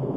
フフフ。